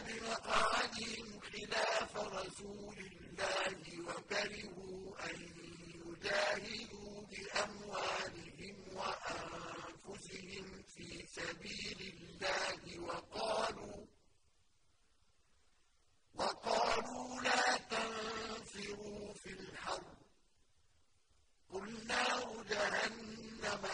بَعْدِ مَقْعَدِهِمْ خِلَافَ رَسُولِ اللَّهِ وَكَرِهُوا أَن يُجَاهِدُوا بِأَمْوَالِهِمْ وَأَنفُسِهِمْ فِي سَبِيلِ اللَّهِ وَقَالُوا وَقَالُوا لَا تَنفِرُوا فِي الحرب ۗ. قُلْ نَارُ جَهَنَّمَ